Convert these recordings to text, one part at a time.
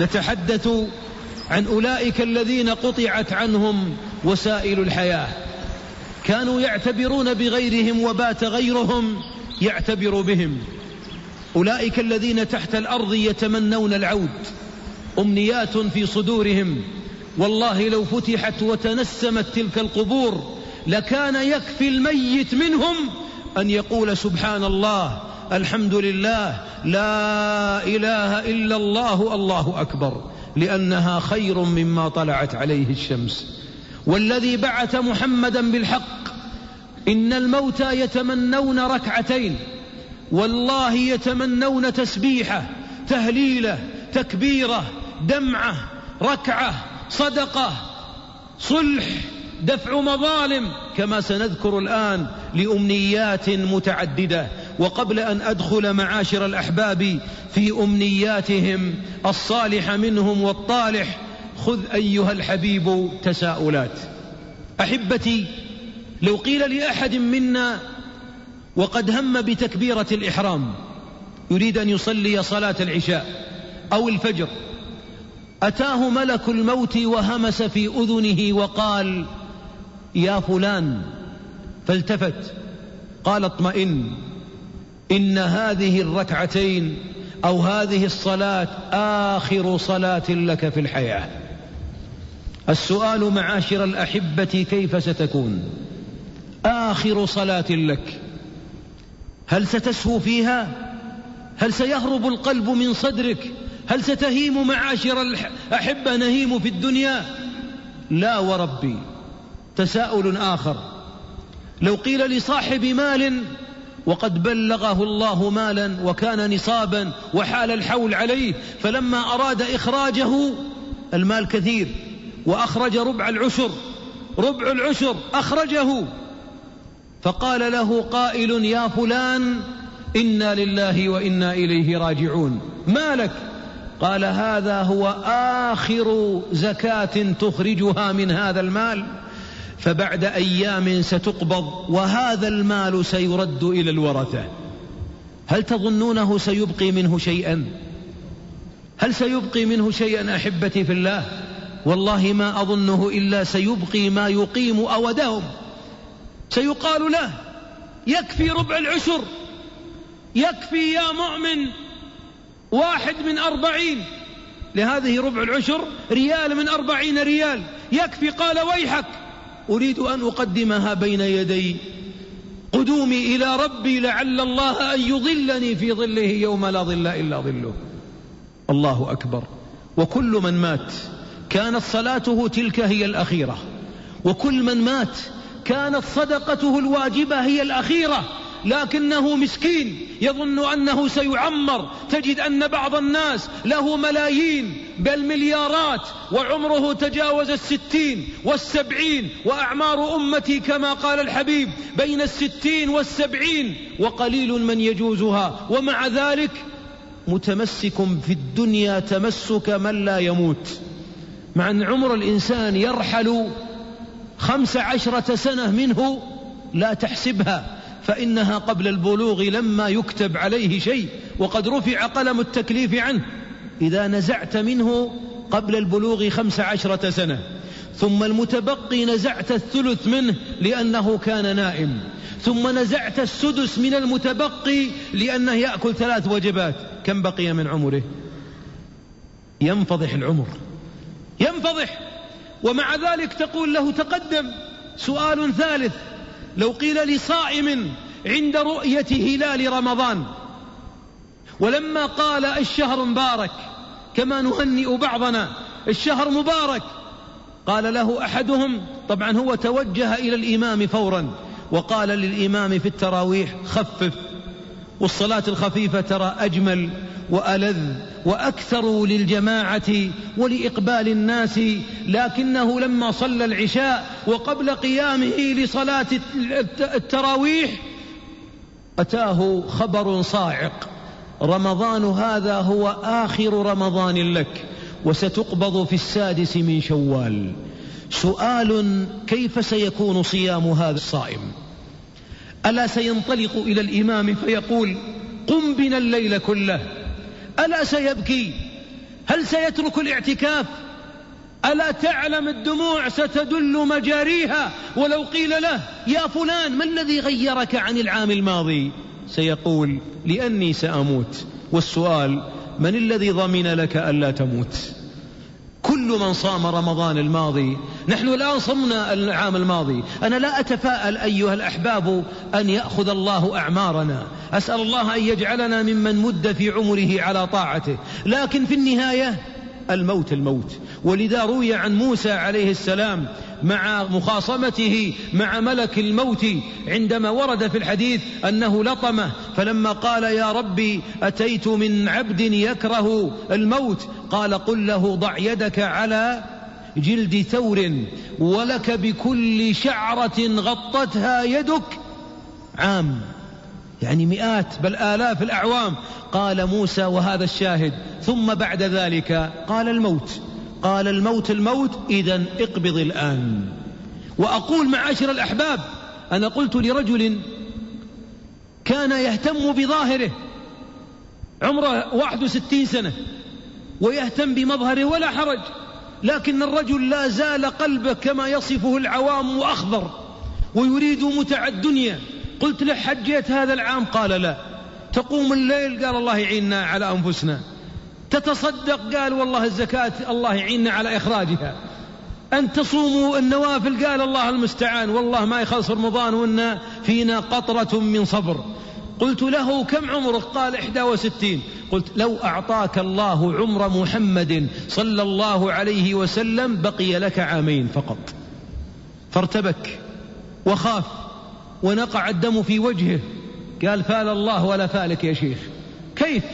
نتحدث عن أولئك الذين قطعت عنهم وسائل الحياة. كانوا يعتبرون بغيرهم وبات غيرهم يعتبر بهم. أولئك الذين تحت الأرض يتمنون العود. أمنيات في صدورهم. والله لو فتحت وتنسمت تلك القبور لكان يكفي الميت منهم أن يقول سبحان الله الحمد لله لا إله إلا الله الله أكبر لأنها خير مما طلعت عليه الشمس. والذي بعث محمدا بالحق إن الموتى يتمنون ركعتين والله يتمنون تسبيحة تهليلة تكبيرة دمعة ركعة صدقة صلح دفع مظالم كما سنذكر الآن لأمنيات متعددة. وقبل أن أدخل معاشر الأحباب في أمنياتهم الصالح منهم والطالح خذ أيها الحبيب تساؤلات. أحبتي لو قيل لأحد منا وقد هم بتكبيرة الإحرام يريد أن يصلي صلاة العشاء أو الفجر أتاه ملك الموت وهمس في أذنه وقال يا فلان فالتفت. قال اطمئن. إن هذه الركعتين أو هذه الصلاة آخر صلاة لك في الحياة. السؤال معاشر الأحبة كيف ستكون؟ آخر صلاة لك. هل ستسهو فيها؟ هل سيهرب القلب من صدرك؟ هل ستهيم معاشر الأحبة نهيم في الدنيا؟ لا وربي تساؤل آخر. لو قيل لصاحب مال وقد بلغه الله مالا وكان نصابا وحال الحول عليه فلما أراد إخراجه المال كثير وأخرج ربع العشر ربع العشر أخرجه فقال له قائل يا فلان إنا لله وإنا إليه راجعون ما لك قال هذا هو آخر زكاة تخرجها من هذا المال. فبعد أيام ستقبض وهذا المال سيرد إلى الورثة. هل تظنونه سيبقي منه شيئا؟ هل سيبقي منه شيئا أحبتي في الله؟ والله ما أظنه إلا سيبقي ما يقيم أودهم. سيقال له يكفي ربع العشر يكفي يا مؤمن واحد من أربعين. لهذه ربع العشر ريال من أربعين ريال. يكفي قال ويحك. أريد أن أقدمها بين يدي قدومي إلى ربي لعل الله أن يظلني في ظله يوم لا ظل إلا ظله. الله أكبر. وكل من مات كانت صلاته تلك هي الأخيرة. وكل من مات كانت صدقته الواجبة هي الأخيرة. لكنه مسكين يظن أنه سيعمر تجد أن بعض الناس له ملايين بل مليارات وعمره تجاوز الستين والسبعين وأعمار أمتي كما قال الحبيب بين الستين والسبعين وقليل من يجوزها ومع ذلك متمسك في الدنيا تمسك من لا يموت. مع أن عمر الإنسان يرحل خمس عشرة سنة منه لا تحسبها. فإنها قبل البلوغ لما يكتب عليه شيء وقد رفع قلم التكليف عنه. إذا نزعت منه قبل البلوغ خمس عشرة سنة. ثم المتبقي نزعت الثلث منه لأنه كان نائم. ثم نزعت السدس من المتبقي لأنه يأكل ثلاث وجبات. كم بقي من عمره؟ ينفضح العمر. ينفضح! ومع ذلك تقول له تقدم. سؤال ثالث. لو قيل لصائم عند رؤية هلال رمضان ولما قال الشهر مبارك كما نهنئ بعضنا الشهر مبارك قال له أحدهم طبعا هو توجه إلى الإمام فورا وقال للإمام في التراويح خفف والصلاة الخفيفة ترى أجمل وألذ. وأكثر للجماعة ولإقبال الناس لكنه لما صلى العشاء وقبل قيامه لصلاة التراويح أتاه خبر صاعق. رمضان هذا هو آخر رمضان لك وستقبض في السادس من شوال. سؤال كيف سيكون صيام هذا الصائم؟ ألا سينطلق إلى الإمام فيقول قم بنا الليل كله. ألا سيبكي؟ هل سيترك الاعتكاف؟ ألا تعلم الدموع ستدل مجاريها؟ ولو قيل له يا فلان ما الذي غيرك عن العام الماضي؟ سيقول لأني سأموت. والسؤال من الذي ضمن لك ألا تموت؟ كل من صام رمضان الماضي. نحن الآن صمنا العام الماضي. أنا لا أتفاءل أيها الأحباب أن يأخذ الله أعمارنا. أسأل الله أن يجعلنا ممن مد في عمره على طاعته. لكن في النهاية الموت الموت. ولذا روي عن موسى عليه السلام مع مخاصمته مع ملك الموت. عندما ورد في الحديث أنه لطمه فلما قال يا ربي أتيت من عبد يكره الموت قال قل له ضع يدك على جلد ثور ولك بكل شعرة غطتها يدك. عام. يعني مئات بل آلاف الأعوام. قال موسى وهذا الشاهد ثم بعد ذلك قال الموت. قال الموت الموت إذا اقبض الآن. وأقول معاشر الأحباب أنا قلت لرجل كان يهتم بظاهره عمره واحد وستين سنة ويهتم بمظهره ولا حرج لكن الرجل لا زال قلبه كما يصفه العوام أخضر ويريد متع الدنيا. قلت له حجيت هذا العام؟ قال لا. تقوم الليل؟ قال الله يعيننا على أنفسنا. تتصدق قال والله الزكاة الله يعيننا على إخراجها. أن تصوموا النوافل قال الله المستعان. والله ما يخلص رمضان وإن فينا قطرة من صبر. قلت له كم عمرك؟ قال إحدى وستين. قلت لو أعطاك الله عمر محمد صلى الله عليه وسلم بقي لك عامين فقط. فارتبك وخاف ونقع الدم في وجهه. قال فال الله ولا فالك يا شيخ. كيف؟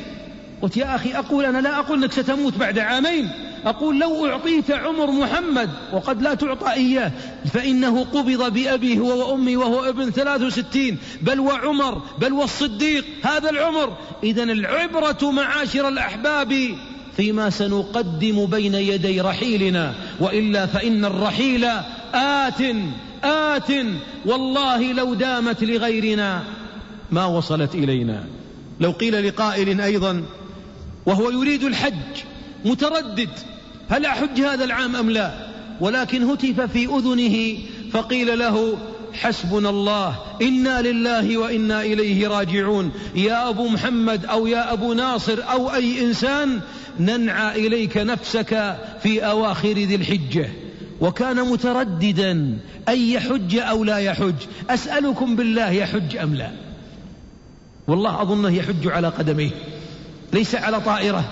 قلت يا أخي أقول أنا لا أقول أنك ستموت بعد عامين. أقول لو أعطيت عمر محمد وقد لا تعطى إياه فإنه قبض بأبيه هو وأمي وهو ابن ثلاث وستين. بل وعمر بل والصديق هذا العمر. إذا العبرة معاشر الأحباب فيما سنقدم بين يدي رحيلنا. وإلا فإن الرحيل آت آت. والله لو دامت لغيرنا ما وصلت إلينا. لو قيل لقائل أيضا وهو يريد الحج متردد هل أحج هذا العام أم لا؟ ولكن هتف في أذنه فقيل له حسبنا الله إنا لله وإنا إليه راجعون. يا أبو محمد أو يا أبو ناصر أو أي إنسان ننعى إليك نفسك في أواخر ذي الحجة. وكان مترددا أن يحج أو لا يحج أسألكم بالله يحج أم لا؟ والله أظنه يحج على قدميه. ليس على طائرة.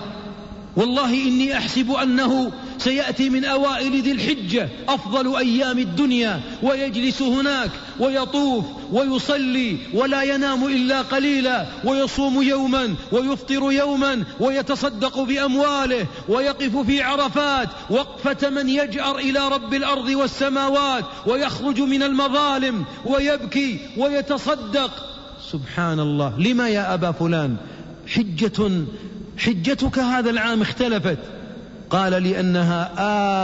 والله إني أحسب أنه سيأتي من أوائل ذي الحجة أفضل أيام الدنيا ويجلس هناك ويطوف ويصلي ولا ينام إلا قليلا ويصوم يوما ويفطر يوما ويتصدق بأمواله ويقف في عرفات وقفة من يجأر إلى رب الأرض والسماوات ويخرج من المظالم ويبكي ويتصدق. سبحان الله. لما يا أبا فلان؟ حجة حجتك هذا العام اختلفت. قال لأنها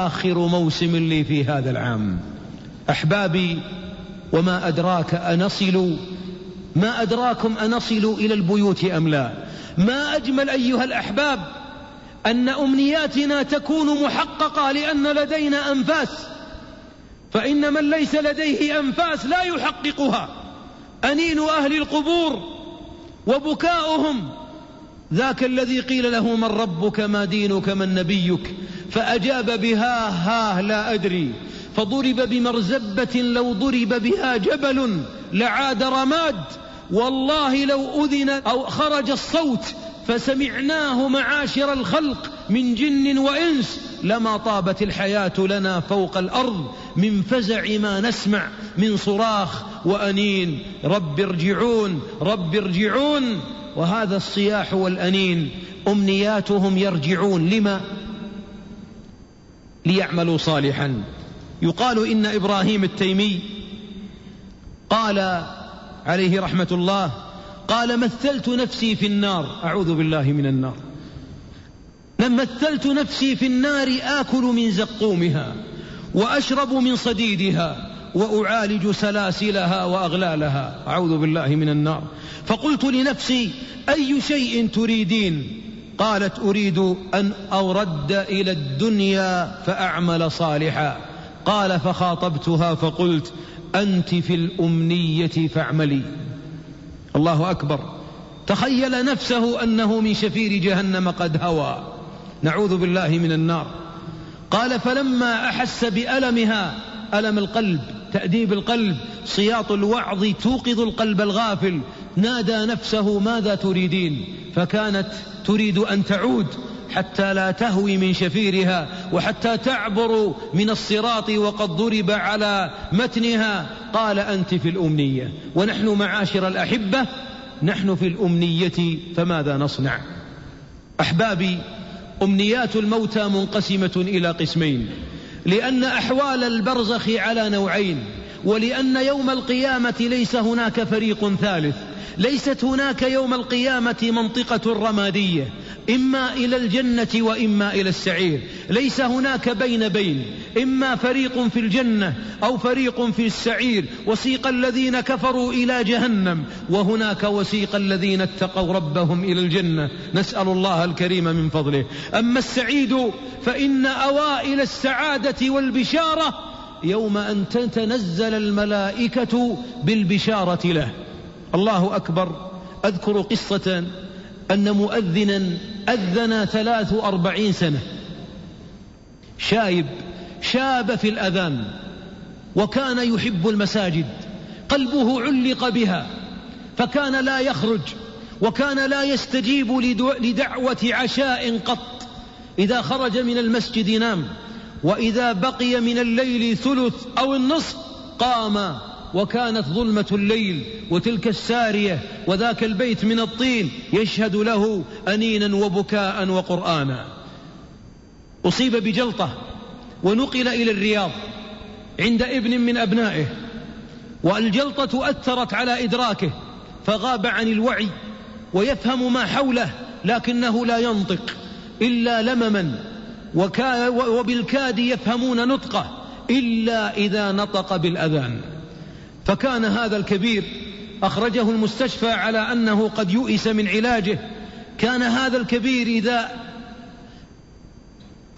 آخر موسم لي في هذا العام. أحبابي وما أدراك أنصل ما أدراكم أنصل إلى البيوت أم لا؟ ما أجمل أيها الأحباب أن أمنياتنا تكون محققة لأن لدينا أنفاس. فإن من ليس لديه أنفاس لا يحققها. أنين أهل القبور وبكاؤهم ذاك الذي قيل له من ربك ما دينك من نبيك فأجاب بها ها لا أدري فضرب بمرزبة لو ضرب بها جبل لعاد رماد والله لو أذن أو خرج الصوت فسمعناه معاشر الخلق من جن وإنس لما طابت الحياة لنا فوق الأرض من فزع ما نسمع من صراخ وأنين رب ارجعون رب ارجعون وهذا الصياح والأنين أمنياتهم يرجعون. لما؟ ليعملوا صالحا. يقال إن إبراهيم التيمي قال عليه رحمة الله قال مثلت نفسي في النار. أعوذ بالله من النار. مثلت نفسي في النار آكل من زقومها وأشرب من صديدها. وأعالج سلاسلها وأغلالها. أعوذ بالله من النار. فقلت لنفسي أي شيء تريدين؟ قالت أريد أن أرد إلى الدنيا فأعمل صالحا. قال فخاطبتها فقلت أنت في الأمنية فاعملي. الله أكبر. تخيل نفسه أنه من شفير جهنم قد هوى. نعوذ بالله من النار. قال فلما أحس بألمها ألم القلب؟ تأديب القلب صياط الوعظ توقظ القلب الغافل. نادى نفسه ماذا تريدين؟ فكانت تريد أن تعود حتى لا تهوي من شفيرها وحتى تعبر من الصراط وقد ضرب على متنها. قال أنت في الأمنية ونحن معاشر الأحبة نحن في الأمنية فماذا نصنع؟ أحبابي أمنيات الموتى منقسمة إلى قسمين. لأن أحوال البرزخ على نوعين. ولأن يوم القيامة ليس هناك فريق ثالث. ليست هناك يوم القيامة منطقة رمادية إما إلى الجنة وإما إلى السعير. ليس هناك بين بين إما فريق في الجنة أو فريق في السعير. وسيق الذين كفروا إلى جهنم وهناك وسيق الذين اتقوا ربهم إلى الجنة. نسأل الله الكريم من فضله. أما السعيد فإن أوائل السعادة والبشارة يوم أن تتنزل الملائكة بالبشارة له. الله أكبر. أذكر قصة أن مؤذنا أذن ثلاث وأربعين سنة. شايب شاب في الأذان وكان يحب المساجد. قلبه علق بها. فكان لا يخرج وكان لا يستجيب لدعوة عشاء قط. إذا خرج من المسجد نام. وإذا بقي من الليل ثلث أو النصف قام وكانت ظلمة الليل وتلك السارية وذاك البيت من الطين يشهد له أنينا وبكاء وقرآنا. أصيب بجلطة ونقل إلى الرياض عند ابن من أبنائه والجلطة أثرت على إدراكه فغاب عن الوعي ويفهم ما حوله لكنه لا ينطق إلا لمما وبالكاد يفهمون نطقه إلا إذا نطق بالأذان. فكان هذا الكبير أخرجه المستشفى على أنه قد يؤس من علاجه. كان هذا الكبير إذا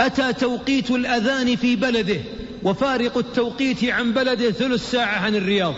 أتى توقيت الأذان في بلده وفارق التوقيت عن بلده ثلث ساعة عن الرياض.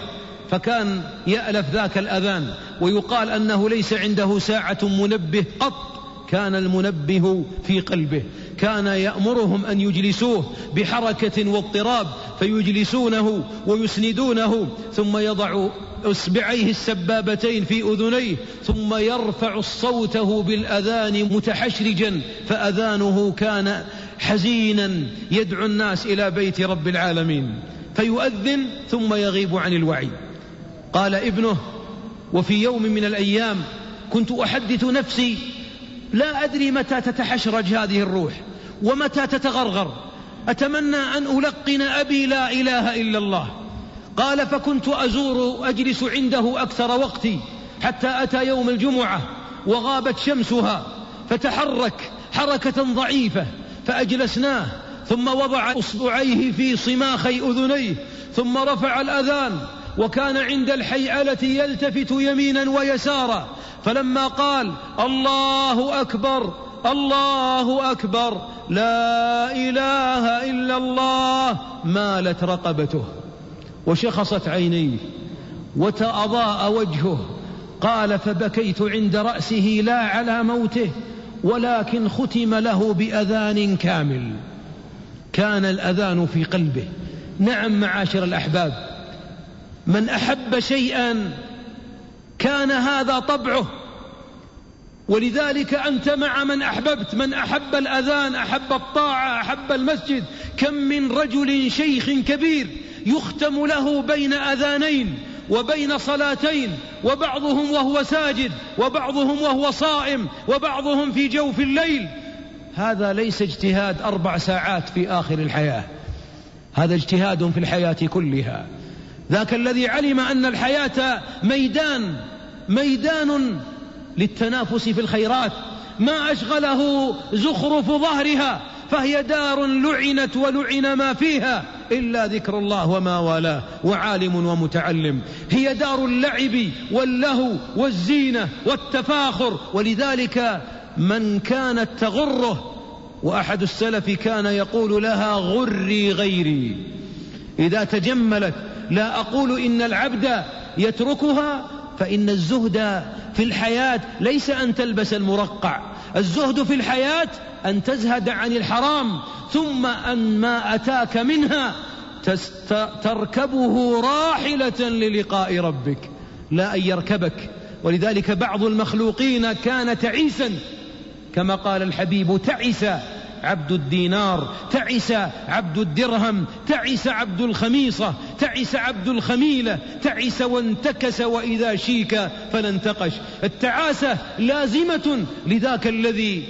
فكان يألف ذاك الأذان ويقال أنه ليس عنده ساعة منبه قط. كان المنبه في قلبه كان يأمرهم أن يجلسوه بحركة واضطراب فيجلسونه ويسندونه ثم يضع أصبعيه السبابتين في أذنيه ثم يرفع صوته بالأذان متحشرجا فأذانه كان حزينا يدعو الناس إلى بيت رب العالمين فيؤذن ثم يغيب عن الوعي. قال ابنه وفي يوم من الأيام كنت أحدث نفسي لا أدري متى تتحشرج هذه الروح ومتى تتغرغر. أتمنى أن ألقن أبي لا إله إلا الله. قال فكنت أزور أجلس عنده أكثر وقتي حتى أتى يوم الجمعة وغابت شمسها فتحرك حركة ضعيفة فأجلسناه ثم وضع إصبعيه في صماخي أذنيه ثم رفع الأذان وكان عند الحيئلة يلتفت يمينا ويسارا فلما قال الله أكبر الله أكبر لا إله إلا الله مالت رقبته وشخصت عينيه وتأضاء وجهه قال فبكيت عند رأسه لا على موته ولكن ختم له بأذان كامل. كان الأذان في قلبه. نعم معاشر الأحباب. من أحب شيئا كان هذا طبعه. ولذلك أنت مع من أحببت من أحب الأذان أحب الطاعة أحب المسجد. كم من رجل شيخ كبير يختم له بين أذانين وبين صلاتين وبعضهم وهو ساجد وبعضهم وهو صائم وبعضهم في جوف الليل. هذا ليس اجتهاد أربع ساعات في آخر الحياة. هذا اجتهاد في الحياة كلها. ذاك الذي علم أن الحياة ميدان ميدان للتنافس في الخيرات. ما أشغله زخرف ظهرها فهي دار لعنت ولعن ما فيها إلا ذكر الله وما والاه وعالم ومتعلم. هي دار اللعب واللهو والزينة والتفاخر. ولذلك من كانت تغره وأحد السلف كان يقول لها غري غيري. إذا تجملت لا أقول إن العبد يتركها فإن الزهد في الحياة ليس أن تلبس المرقع الزهد في الحياة أن تزهد عن الحرام ثم أن ما أتاك منها تركبه راحلة للقاء ربك لا أن يركبك. ولذلك بعض المخلوقين كان تعيسا كما قال الحبيب تعس عبد الدينار تعس عبد الدرهم تعس عبد الخميصة تعس عبد الخميلة تعس وانتكس وإذا شيك فلا انتقش التعاسة لازمة لذاك الذي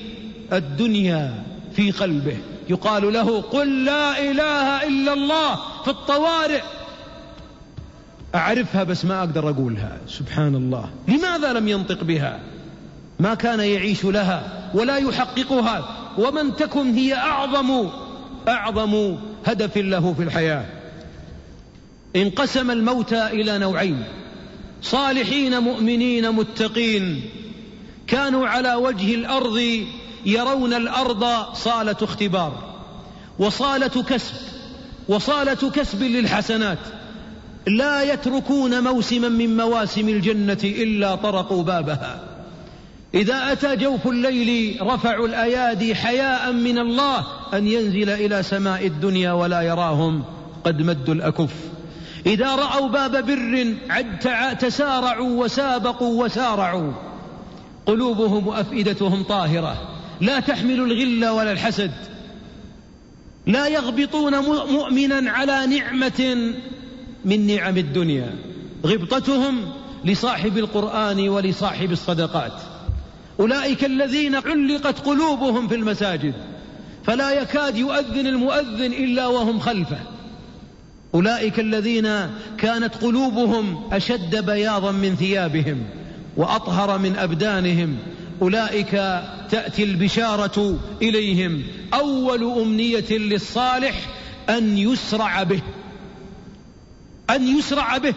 الدنيا في قلبه. يقال له قل لا إله إلا الله في الطوارئ. أعرفها بس ما أقدر أقولها. سبحان الله لماذا لم ينطق بها؟ ما كان يعيش لها ولا يحققها. ومن تكن هي أعظم أعظم هدف له في الحياة. انقسم الموتى إلى نوعين. صالحين مؤمنين متقين. كانوا على وجه الأرض يرون الأرض صالة اختبار وصالة كسب وصالة كسب للحسنات. لا يتركون موسما من مواسم الجنة إلا طرقوا بابها. إذا أتى جوف الليل رفعوا الأيادي حياء من الله أن ينزل إلى سماء الدنيا ولا يراهم قد مدوا الأكف. إذا رأوا باب بر تسارعوا وسابقوا وسارعوا. قلوبهم وأفئدتهم طاهرة. لا تحمل الغل ولا الحسد. لا يغبطون مؤمنا على نعمة من نعم الدنيا. غبطتهم لصاحب القرآن ولصاحب الصدقات. أولئك الذين علقت قلوبهم في المساجد فلا يكاد يؤذن المؤذن إلا وهم خلفه. أولئك الذين كانت قلوبهم أشد بياضا من ثيابهم وأطهر من أبدانهم أولئك تأتي البشارة إليهم. أول أمنية للصالح أن يسرع به أن يسرع به.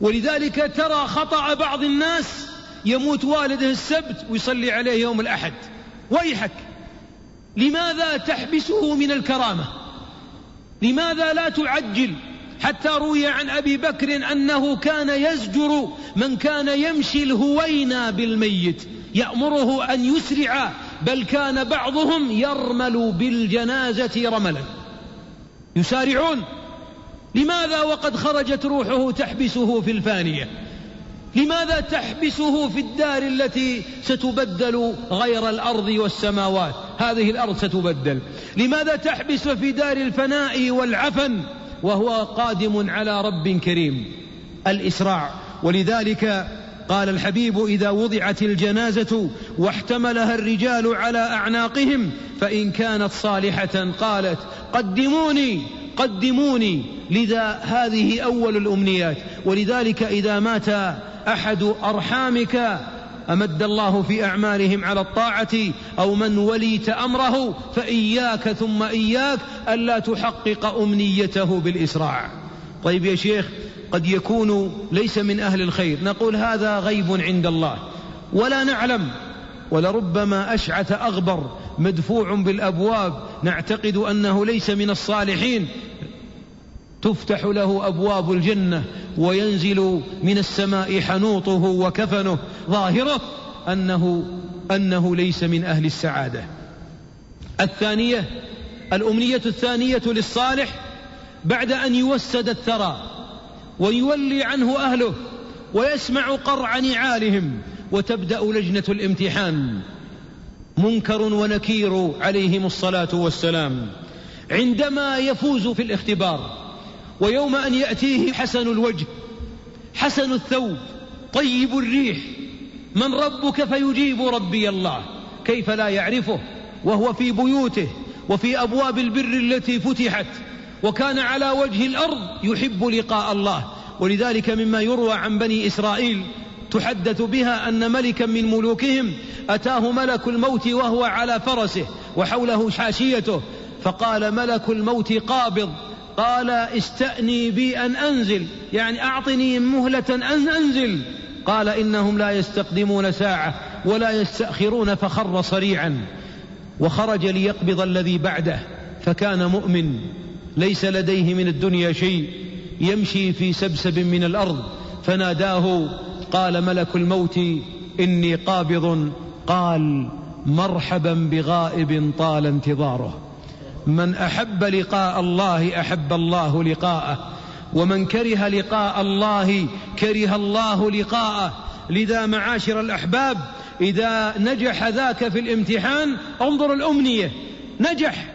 ولذلك ترى خطأ بعض الناس يموت والده السبت ويصلي عليه يوم الأحد. ويحك. لماذا تحبسه من الكرامة؟ لماذا لا تعجل؟ حتى روي عن أبي بكر أنه كان يزجر من كان يمشي الهوينا بالميت. يأمره أن يسرع بل كان بعضهم يرمل بالجنازة رملا. يسارعون. لماذا وقد خرجت روحه تحبسه في الفانية؟ لماذا تحبسه في الدار التي ستبدل غير الأرض والسماوات؟ هذه الأرض ستبدل. لماذا تحبس في دار الفناء والعفن وهو قادم على رب كريم؟ الإسراع. ولذلك قال الحبيب إذا وضعت الجنازة واحتملها الرجال على أعناقهم فإن كانت صالحة قالت قدموني قدموني. لذا هذه أول الأمنيات. ولذلك إذا مات أحد أرحامك أمد الله في أعمالهم على الطاعة أو من وليت أمره فإياك ثم إياك ألا تحقق أمنيته بالإسراع. طيب يا شيخ قد يكون ليس من أهل الخير. نقول هذا غيب عند الله. ولا نعلم ولربما أشعث أغبر مدفوع بالأبواب نعتقد أنه ليس من الصالحين. تفتح له أبواب الجنة وينزل من السماء حنوطه وكفنه. ظاهره أنه أنه ليس من أهل السعادة. الثانية الأمنية الثانية للصالح بعد أن يوسد الثرى ويولي عنه أهله ويسمع قرع نعالهم وتبدأ لجنة الامتحان. منكر ونكير عليهم الصلاة والسلام. عندما يفوز في الاختبار ويوم أن يأتيه حسن الوجه حسن الثوب طيب الريح من ربك فيجيب ربي الله كيف لا يعرفه؟ وهو في بيوته وفي أبواب البر التي فتحت وكان على وجه الأرض يحب لقاء الله. ولذلك مما يروى عن بني إسرائيل تحدث بها أن ملكا من ملوكهم أتاه ملك الموت وهو على فرسه وحوله حاشيته فقال ملك الموت قابض قال استأني بي أن أنزل يعني أعطني مهلة أن أنزل. قال إنهم لا يستقدمون ساعة ولا يستأخرون فخر صريعا. وخرج ليقبض الذي بعده فكان مؤمن ليس لديه من الدنيا شيء. يمشي في سبسب من الأرض فناداه قال ملك الموت إني قابض. قال مرحبا بغائب طال انتظاره. من أحب لقاء الله أحب الله لقاءه ومن كره لقاء الله كره الله لقاءه. لذا معاشر الأحباب إذا نجح ذاك في الامتحان انظر الأمنية. نجح.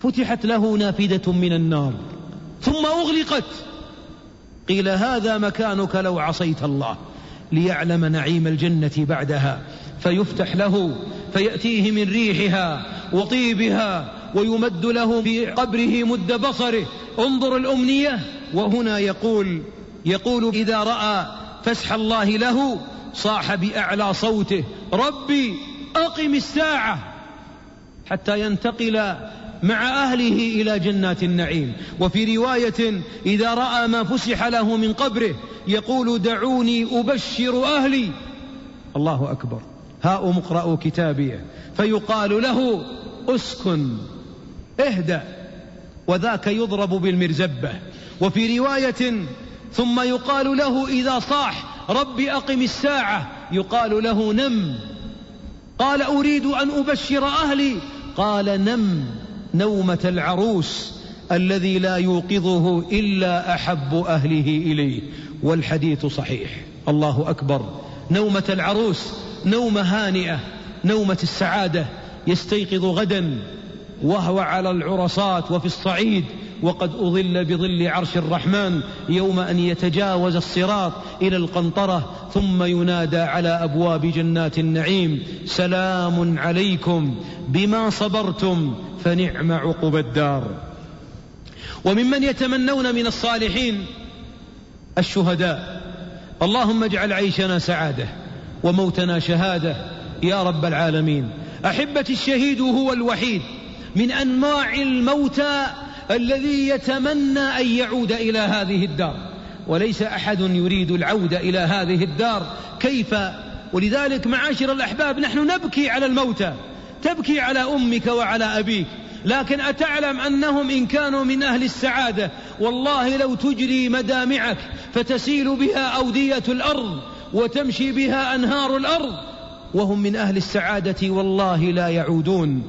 فتحت له نافذة من النار ثم أغلقت. قيل هذا مكانك لو عصيت الله ليعلم نعيم الجنة بعدها. فيفتح له فيأتيه من ريحها وطيبها ويمد له في قبره مد بصره. انظر الأمنية. وهنا يقول يقول إذا رأى فسح الله له صاح بأعلى صوته. ربي أقم الساعة. حتى ينتقل مع أهله إلى جنات النعيم. وفي رواية إذا رأى ما فسح له من قبره يقول دعوني أبشر أهلي. الله أكبر. هاؤم اقرأوا كتابي. فيقال له أسكن. اهدأ. وذاك يضرب بالمرزبة. وفي رواية ثم يقال له إذا صاح رب أقم الساعة. يقال له نم. قال أريد أن أبشر أهلي. قال نم نومة العروس الذي لا يوقظه إلا أحب أهله إليه. والحديث صحيح. الله أكبر. نومة العروس نومة هانئة نومة السعادة. يستيقظ غدا. وهو على العرصات وفي الصعيد وقد أظل بظل عرش الرحمن يوم أن يتجاوز الصراط إلى القنطرة ثم ينادى على أبواب جنات النعيم سلام عليكم بما صبرتم فنعم عقب الدار. وممن يتمنون من الصالحين الشهداء اللهم اجعل عيشنا سعادة وموتنا شهادة يا رب العالمين. أحبتي الشهيد هو الوحيد من انواع الموتى الذي يتمنى أن يعود إلى هذه الدار. وليس أحد يريد العوده إلى هذه الدار. كيف؟ ولذلك معاشر الأحباب نحن نبكي على الموتى. تبكي على أمك وعلى أبيك. لكن أتعلم أنهم إن كانوا من أهل السعادة والله لو تجري مدامعك فتسيل بها أودية الأرض وتمشي بها أنهار الأرض وهم من أهل السعادة والله لا يعودون.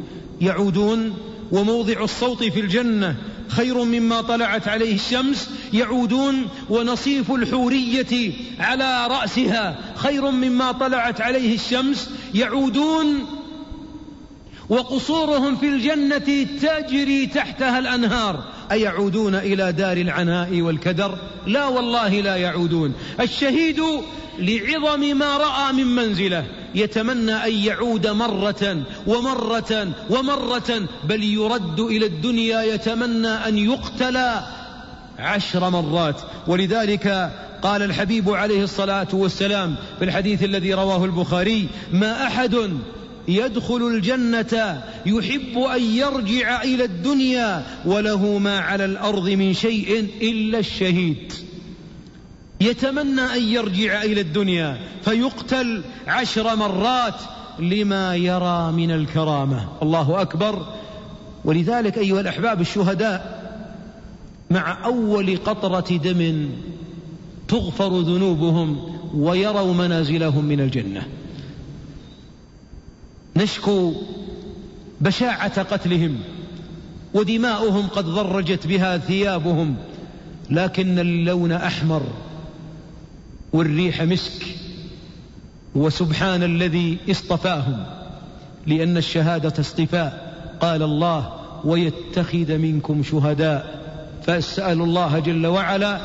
يعودون وموضع الصوت في الجنة خير مما طلعت عليه الشمس يعودون ونصيف الحورية على رأسها خير مما طلعت عليه الشمس يعودون وقصورهم في الجنة تجري تحتها الأنهار أيعودون إلى دار العناء والكدر؟ لا والله لا يعودون. الشهيد لعظم ما رأى من منزلة. يتمنى أن يعود مرة ومرة ومرة بل يرد إلى الدنيا يتمنى أن يقتل عشر مرات. ولذلك قال الحبيب عليه الصلاة والسلام في الحديث الذي رواه البخاري ما أحد يدخل الجنة يحب أن يرجع إلى الدنيا وله ما على الأرض من شيء إلا الشهيد. يتمنى أن يرجع إلى الدنيا فيقتل عشر مرات لما يرى من الكرامة. الله أكبر. ولذلك أيها الأحباب الشهداء مع أول قطرة دم تغفر ذنوبهم ويروا منازلهم من الجنة. نشكو بشاعة قتلهم ودماؤهم قد ضرجت بها ثيابهم لكن اللون أحمر والريح مسك وسبحان الذي اصطفاهم لأن الشهادة اصطفاء قال الله ويتخذ منكم شهداء فأسأل الله جل وعلا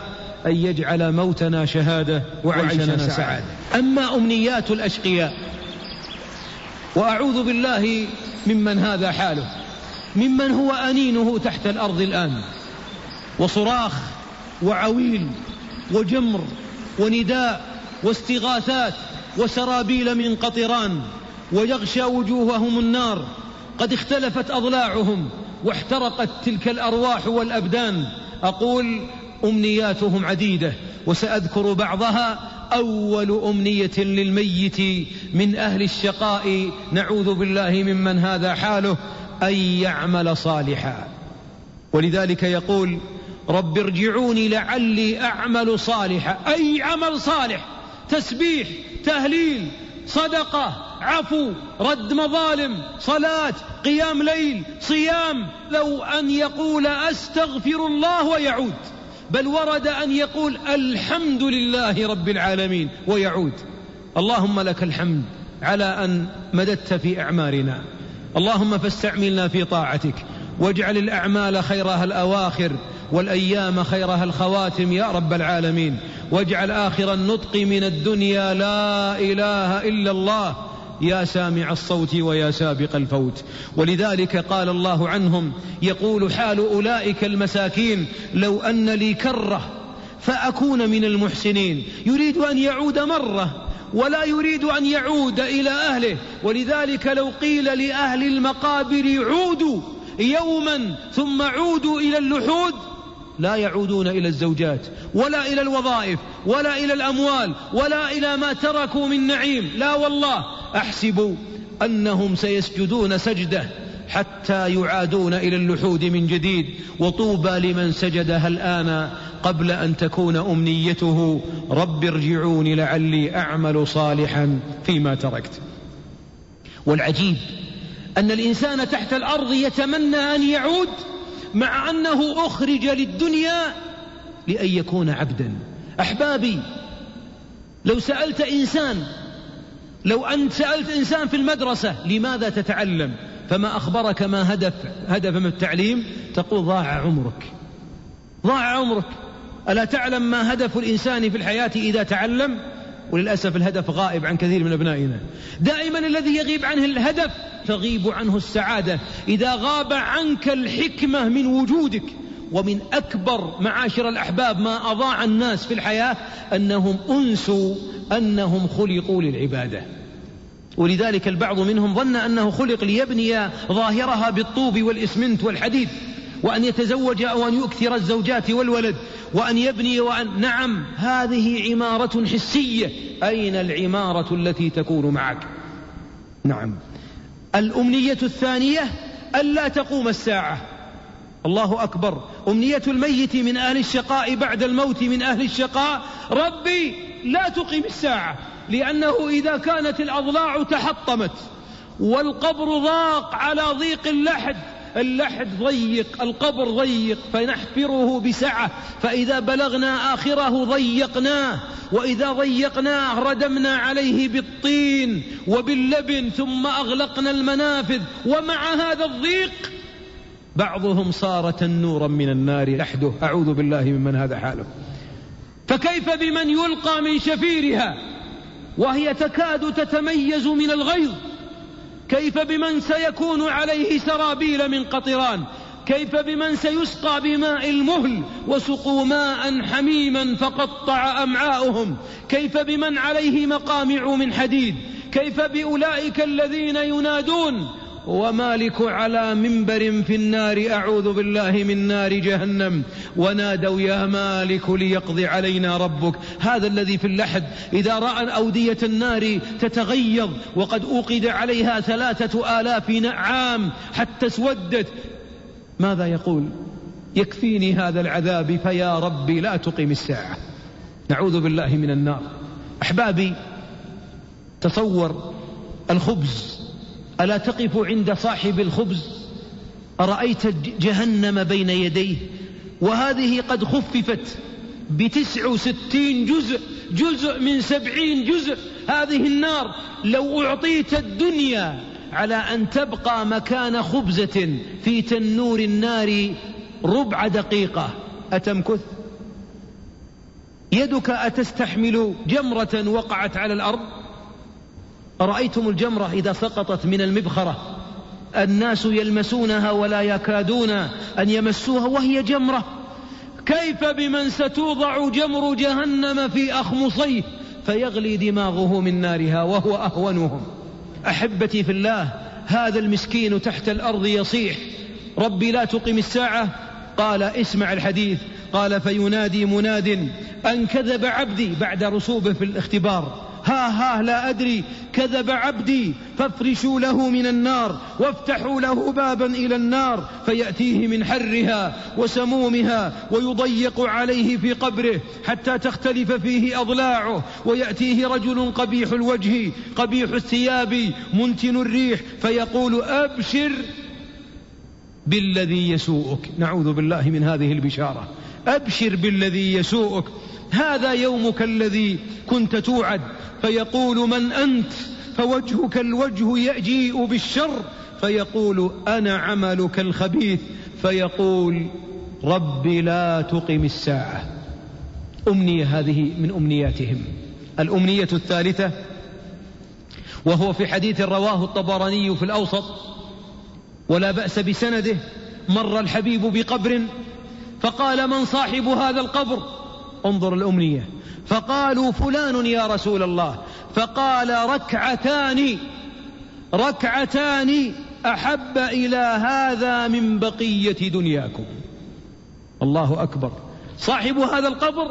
أن يجعل موتنا شهادة وعيشنا سعادة. أما أمنيات الأشقياء وأعوذ بالله ممن هذا حاله ممن هو أنينه تحت الأرض الآن وصراخ وعويل وجمر ونداء واستغاثات وسرابيل من قطران ويغشى وجوههم النار قد اختلفت أضلاعهم واحترقت تلك الأرواح والأبدان أقول أمنياتهم عديدة وسأذكر بعضها أول أمنية للميت من أهل الشقاء نعوذ بالله ممن هذا حاله أن يعمل صالحا. ولذلك يقول رب ارجعوني لعلي أعمل صالحا. أي عمل صالح؟ تسبيح تهليل صدقة عفو رد مظالم صلاة قيام ليل صيام. لو أن يقول أستغفر الله ويعود. بل ورد أن يقول الحمد لله رب العالمين ويعود. اللهم لك الحمد على أن مددت في أعمارنا. اللهم فاستعملنا في طاعتك. واجعل الأعمال خيرها الأواخر والأيام خيرها الخواتم يا رب العالمين. واجعل آخر النطق من الدنيا لا إله إلا الله. يا سامع الصوت ويا سابق الفوت. ولذلك قال الله عنهم يقول حال أولئك المساكين لو أن لي كرة فأكون من المحسنين. يريد أن يعود مرة ولا يريد أن يعود إلى أهله. ولذلك لو قيل لأهل المقابر عودوا يوما ثم عودوا إلى اللحود لا يعودون إلى الزوجات ولا إلى الوظائف ولا إلى الأموال ولا إلى ما تركوا من نعيم. لا والله أحسب أنهم سيسجدون سجدة حتى يعادون إلى اللحود من جديد. وطوبى لمن سجدها الآن قبل أن تكون أمنيته. رب ارجعون لعلي أعمل صالحا فيما تركت. والعجيب أن الإنسان تحت الأرض يتمنى أن يعود مع أنه أخرج للدنيا لأن يكون عبدا. أحبابي لو سألت إنسان لو أنت سألت إنسان في المدرسة لماذا تتعلم فما أخبرك ما هدف هدف من التعليم؟ تقول ضاع عمرك. ضاع عمرك. ألا تعلم ما هدف الإنسان في الحياة إذا تعلم؟ وللأسف الهدف غائب عن كثير من أبنائنا. دائما الذي يغيب عنه الهدف تغيب عنه السعادة. إذا غاب عنك الحكمة من وجودك ومن أكبر معاشر الأحباب ما أضاع الناس في الحياة أنهم أنسوا أنهم خلقوا للعبادة. ولذلك البعض منهم ظن أنه خلق ليبني ظاهرها بالطوب والإسمنت والحديد وأن يتزوج أو أن يكثر الزوجات والولد. وأن يبني وأن نعم هذه عمارة حسية. أين العمارة التي تكون معك؟ نعم. الأمنية الثانية ألا تقوم الساعة. الله أكبر. أمنية الميت من أهل الشقاء بعد الموت من أهل الشقاء. ربي لا تقم الساعة لأنه إذا كانت الأضلاع تحطمت والقبر ضاق على ضيق اللحد اللحد ضيق القبر ضيق فنحفره بسعة. فإذا بلغنا آخره ضيقناه وإذا ضيقناه ردمنا عليه بالطين وباللبن ثم أغلقنا المنافذ. ومع هذا الضيق بعضهم صار تنورا من النار لحده. أعوذ بالله ممن هذا حاله فكيف بمن يلقى من شفيرها؟ وهي تكاد تتميز من الغيظ. كيف بمن سيكون عليه سرابيل من قطران؟ كيف بمن سيسقى بماء المهل وسقوا ماء حميما فقطع أمعاؤهم؟ كيف بمن عليه مقامع من حديد؟ كيف بأولئك الذين ينادون ومالك على منبر في النار أعوذ بالله من نار جهنم. ونادوا يا مالك ليقضي علينا ربك. هذا الذي في اللحد. إذا رأى أودية النار تتغيظ وقد أوقد عليها ثلاثة آلاف عام حتى اسودت. ماذا يقول؟ يكفيني هذا العذاب فيا ربي لا تقم الساعة. نعوذ بالله من النار. أحبابي تصور الخبز ألا تقف عند صاحب الخبز؟ أرأيت جهنم بين يديه وهذه قد خففت بتسع وستين جزء جزء من سبعين جزء. هذه النار لو أعطيت الدنيا على أن تبقى مكان خبزة في تنور النار ربع دقيقة. أتمكث؟ يدك أتستحمل جمرة وقعت على الأرض؟ أرأيتم الجمرة إذا سقطت من المبخرة؟ الناس يلمسونها ولا يكادون أن يمسوها وهي جمرة. كيف بمن ستوضع جمر جهنم في أخمصيه؟ فيغلي دماغه من نارها وهو أهونهم. أحبتي في الله هذا المسكين تحت الأرض يصيح. ربي لا تقم الساعة. قال اسمع الحديث. قال فينادي مناد أن كذب عبدي بعد رسوبه في الاختبار. ها ها لا أدري كذب عبدي فافرشوا له من النار وافتحوا له بابا إلى النار فيأتيه من حرها وسمومها ويضيق عليه في قبره حتى تختلف فيه أضلاعه ويأتيه رجل قبيح الوجه قبيح الثياب منتن الريح فيقول أبشر بالذي يسوءك. نعوذ بالله من هذه البشارة. أبشر بالذي يسوءك. هذا يومك الذي كنت توعد. فيقول من أنت؟ فوجهك الوجه يجيء بالشر. فيقول أنا عملك الخبيث. فيقول رب لا تقم الساعة. أمنية هذه من أمنياتهم. الأمنية الثالثة وهو في حديث رواه الطبراني في الأوسط ولا بأس بسنده مر الحبيب بقبر فقال من صاحب هذا القبر؟ انظر الأمنية. فقالوا فلان يا رسول الله. فقال ركعتان ركعتان أحب إلى هذا من بقية دنياكم. الله أكبر. صاحب هذا القبر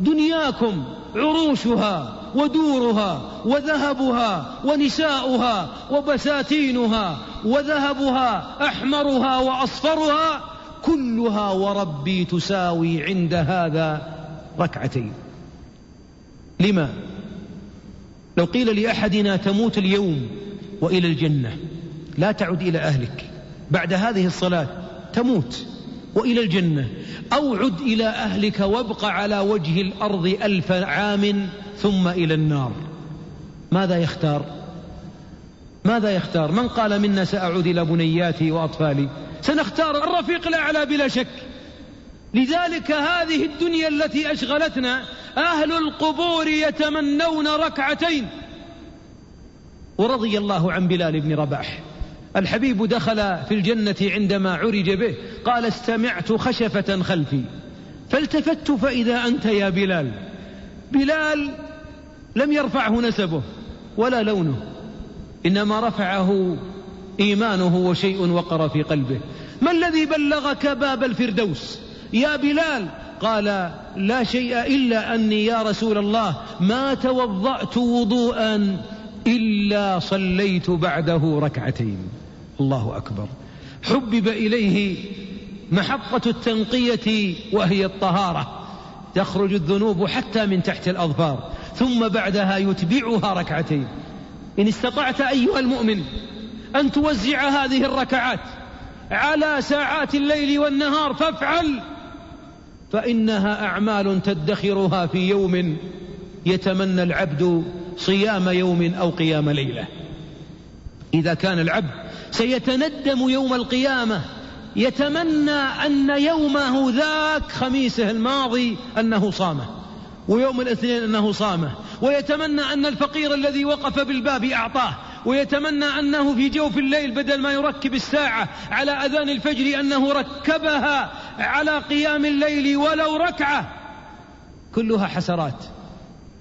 دنياكم عروشها ودورها وذهبها ونساؤها وبساتينها وذهبها أحمرها وأصفرها كلها وربي تساوي عند هذا ركعتين. لما؟ لو قيل لأحدنا تموت اليوم وإلى الجنة لا تعد إلى أهلك. بعد هذه الصلاة تموت وإلى الجنة. أو عد إلى أهلك وابق على وجه الأرض ألف عام ثم إلى النار. ماذا يختار؟ ماذا يختار؟ من قال منا سأعود إلى بنياتي وأطفالي؟ سنختار الرفيق الأعلى بلا شك. لذلك هذه الدنيا التي أشغلتنا أهل القبور يتمنون ركعتين. ورضي الله عن بلال بن رباح. الحبيب دخل في الجنة عندما عرج به قال استمعت خشفة خلفي. فالتفت فإذا أنت يا بلال. بلال لم يرفعه نسبه ولا لونه إنما رفعه إيمانه وشيء وقر في قلبه. ما الذي بلغك باب الفردوس؟ يا بلال قال لا شيء إلا أني يا رسول الله ما توضأت وضوءا إلا صليت بعده ركعتين. الله أكبر. حبب إليه محطة التنقية وهي الطهارة. تخرج الذنوب حتى من تحت الأظفار. ثم بعدها يتبعها ركعتين. إن استطعت أيها المؤمن أن توزع هذه الركعات على ساعات الليل والنهار فافعل فإنها أعمال تدخرها في يوم يتمنى العبد صيام يوم أو قيام ليلة. إذا كان العبد سيتندم يوم القيامة يتمنى أن يومه ذاك خميسه الماضي أنه صامه ويوم الاثنين أنه صامه ويتمنى أن الفقير الذي وقف بالباب أعطاه ويتمنى أنه في جوف الليل بدل ما يركب الساعة على أذان الفجر أنه ركبها على قيام الليل ولو ركعة. كلها حسرات.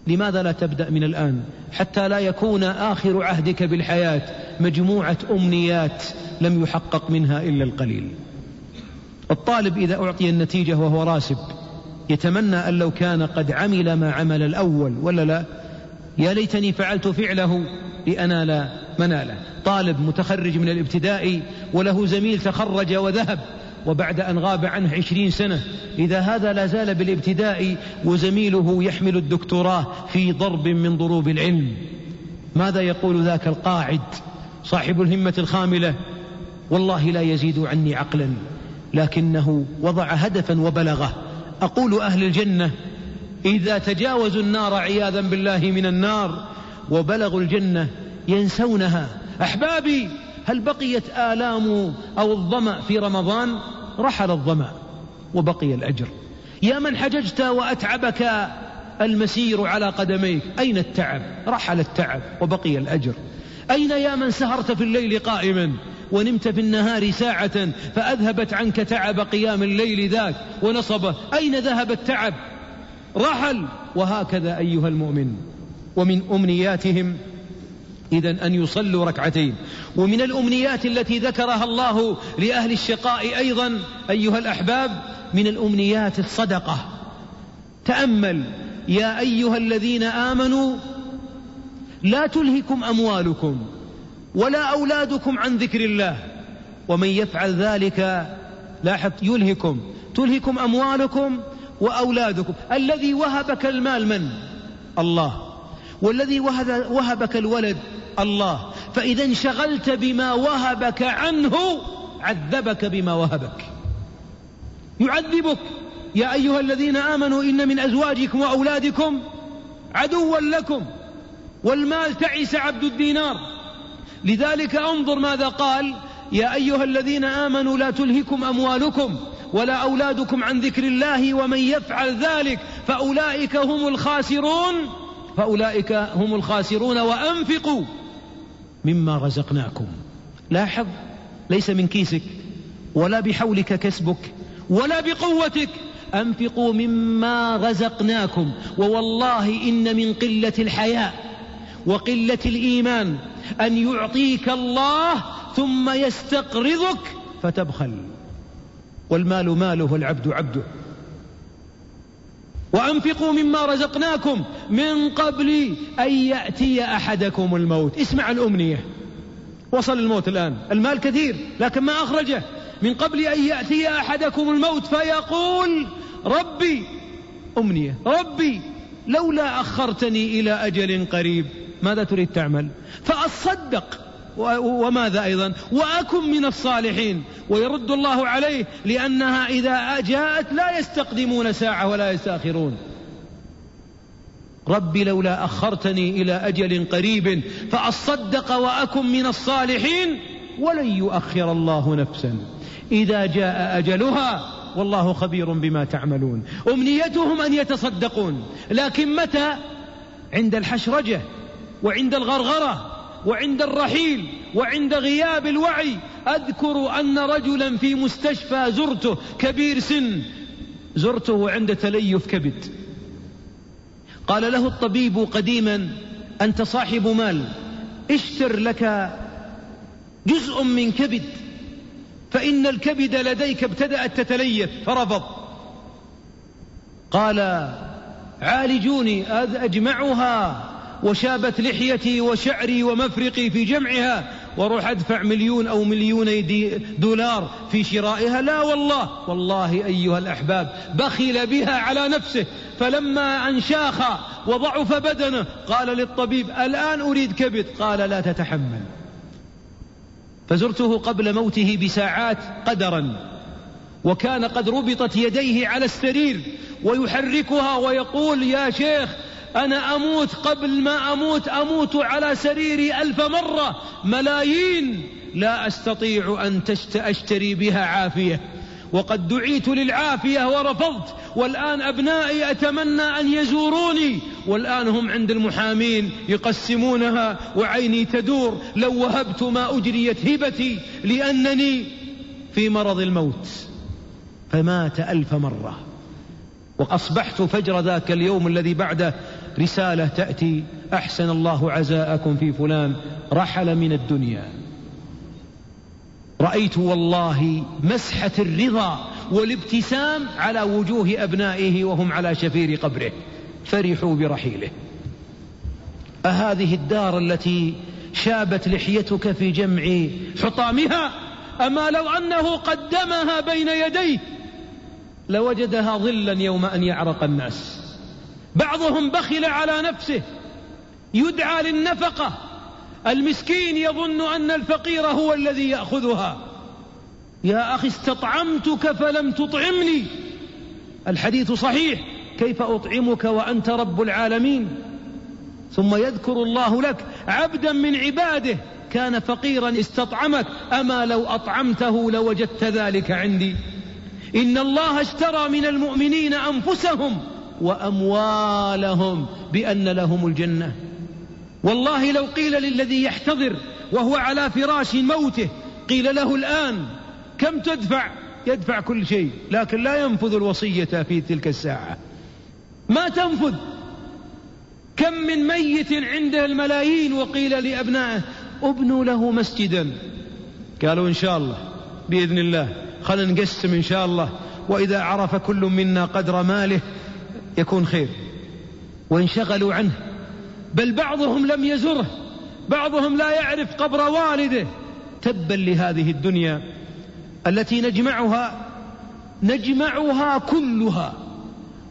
لماذا لا تبدأ من الآن؟ حتى لا يكون آخر عهدك بالحياة مجموعة أمنيات لم يحقق منها إلا القليل. الطالب إذا أعطي النتيجة وهو راسب يتمنى أن لو كان قد عمل ما عمل الأول ولا لا؟ يا ليتني فعلت فعله لأنال مناله طالب متخرج من الابتدائي وله زميل تخرج وذهب وبعد أن غاب عنه عشرين سنة إذا هذا لا زال بالابتداء وزميله يحمل الدكتوراه في ضرب من ضروب العلم. ماذا يقول ذاك القاعد صاحب الهمة الخاملة؟ والله لا يزيد عني عقلا لكنه وضع هدفا وبلغه. أقول أهل الجنة إذا تجاوزوا النار عياذا بالله من النار وبلغوا الجنة ينسونها. أحبابي هل بقيت آلام أو الظمأ في رمضان؟ رحل الظمأ وبقي الأجر. يا من حججت وأتعبك المسير على قدميك أين التعب؟ رحل التعب وبقي الأجر. أين يا من سهرت في الليل قائما ونمت في النهار ساعة فأذهبت عنك تعب قيام الليل ذاك ونصبه أين ذهب التعب؟ رحل! وهكذا أيها المؤمن ومن أمنياتهم إذا أن يصلوا ركعتين. ومن الأمنيات التي ذكرها الله لأهل الشقاء أيضا أيها الأحباب من الأمنيات الصدقة. تأمل يا أيها الذين آمنوا لا تلهكم أموالكم ولا أولادكم عن ذكر الله. ومن يفعل ذلك لاحظ يلهكم. تلهكم أموالكم وأولادكم. الذي وهبك المال من؟ الله. والذي وهبك الولد الله. فإذا انشغلت بما وهبك عنه عذبك بما وهبك. يعذبك. يا أيها الذين آمنوا إن من أزواجكم وأولادكم عدوا لكم والمال تعس عبد الدينار. لذلك انظر ماذا قال. يا أيها الذين آمنوا لا تلهكم أموالكم ولا أولادكم عن ذكر الله ومن يفعل ذلك فأولئك هم الخاسرون. فأولئك هم الخاسرون وأنفقوا. مما رزقناكم. لاحظ ليس من كيسك ولا بحولك كسبك ولا بقوتك. أنفقوا مما رزقناكم ووالله إن من قلة الحياء وقلة الإيمان أن يعطيك الله ثم يستقرضك فتبخل. والمال ماله والعبد عبده. وأنفقوا مما رزقناكم من قبل أن يأتي أحدكم الموت. اسمع الأمنية. وصل الموت الآن. المال كثير لكن ما أخرجه. من قبل أن يأتي أحدكم الموت فيقول ربي أمنية ربي لولا أخرتني إلى أجل قريب. ماذا تريد تعمل؟ فأصدق. وماذا أيضا؟ وأكن من الصالحين. ويرد الله عليه لأنها إذا جاءت لا يستقدمون ساعة ولا يستأخرون. ربي لولا أخرتني إلى أجل قريب فأصدق وأكن من الصالحين ولن يؤخر الله نفسا. إذا جاء أجلها والله خبير بما تعملون. أمنيتهم أن يتصدقون. لكن متى؟ عند الحشرجة وعند الغرغرة. وعند الرحيل وعند غياب الوعي أذكر أن رجلا في مستشفى زرته كبير سن زرته عند تليف كبد. قال له الطبيب قديما أنت صاحب مال اشتر لك جزء من كبد فإن الكبد لديك ابتدأت تتليف فرفض. قال عالجوني أجمعها. وشابت لحيتي وشعري ومفرقي في جمعها وأروح ادفع مليون أو مليوني دولار في شرائها. لا والله والله أيها الأحباب بخل بها على نفسه. فلما أنشاخ وضعف بدنه قال للطبيب الآن أريد كبد. قال لا تتحمل. فزرته قبل موته بساعات قدرا وكان قد ربطت يديه على السرير ويحركها ويقول يا شيخ أنا أموت قبل ما أموت أموت على سريري ألف مرة. ملايين. لا أستطيع أن أشتري بها عافية. وقد دعيت للعافية ورفضت. والآن أبنائي أتمنى أن يزوروني. والآن هم عند المحامين يقسمونها وعيني تدور. لو وهبت ما أجريت هبتي لأنني في مرض الموت. فمات ألف مرة. وأصبحت فجر ذاك اليوم الذي بعده رسالة تأتي أحسن الله عزاءكم في فلان رحل من الدنيا. رأيت والله مسحة الرضا والابتسام على وجوه أبنائه وهم على شفير قبره. فرحوا برحيله. أهذه الدار التي شابت لحيتك في جمع حطامها؟ أما لو أنه قدمها بين يديه لوجدها ظلا يوم أن يعرق الناس. بعضهم بخل على نفسه يدعى للنفقة. المسكين يظن أن الفقير هو الذي يأخذها. يا أخي استطعمتك فلم تطعمني. الحديث صحيح كيف أطعمك وأنت رب العالمين؟ ثم يذكر الله لك عبدا من عباده كان فقيرا استطعمك أما لو أطعمته لوجدت ذلك عندي. إن الله اشترى من المؤمنين أنفسهم. وأموالهم بأن لهم الجنة. والله لو قيل للذي يحتضر وهو على فراش موته قيل له الآن كم تدفع؟ يدفع كل شيء لكن لا ينفذ الوصية في تلك الساعة. ما تنفذ؟ كم من ميت عنده الملايين وقيل لأبنائه ابنوا له مسجدا. قالوا إن شاء الله بإذن الله. خلنا نقسم إن شاء الله. وإذا عرف كل منا قدر ماله يكون خير. وانشغلوا عنه. بل بعضهم لم يزره. بعضهم لا يعرف قبر والده. تبا لهذه الدنيا التي نجمعها نجمعها كلها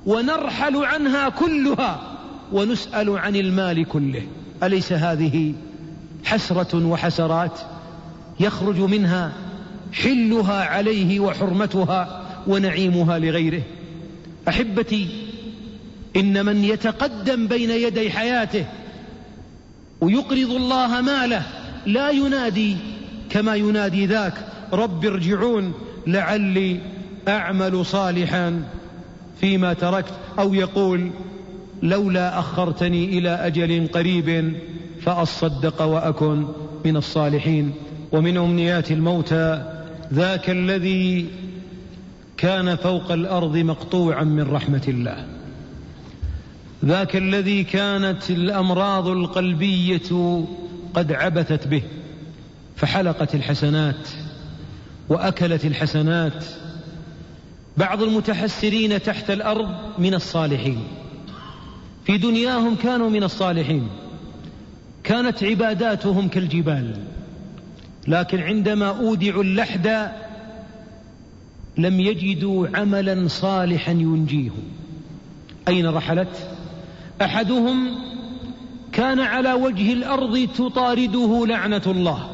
ونرحل عنها كلها ونسأل عن المال كله. أليس هذه حسرة وحسرات؟ يخرج منها حلها عليه وحرمتها ونعيمها لغيره. أحبتي إن من يتقدم بين يدي حياته ويقرض الله ماله لا ينادي كما ينادي ذاك رب ارجعون لعلي أعمل صالحا فيما تركت. أو يقول لولا أخرتني إلى أجل قريب فأصدق وأكن من الصالحين. ومن أمنيات الموتى ذاك الذي كان فوق الأرض مقطوعا من رحمة الله. ذاك الذي كانت الأمراض القلبية قد عبثت به فحلقت الحسنات وأكلت الحسنات. بعض المتحسرين تحت الأرض من الصالحين في دنياهم كانوا من الصالحين كانت عباداتهم كالجبال. لكن عندما أودعوا اللحد لم يجدوا عملا صالحا ينجيهم. أين رحلت؟ أحدهم كان على وجه الأرض تطارده لعنة الله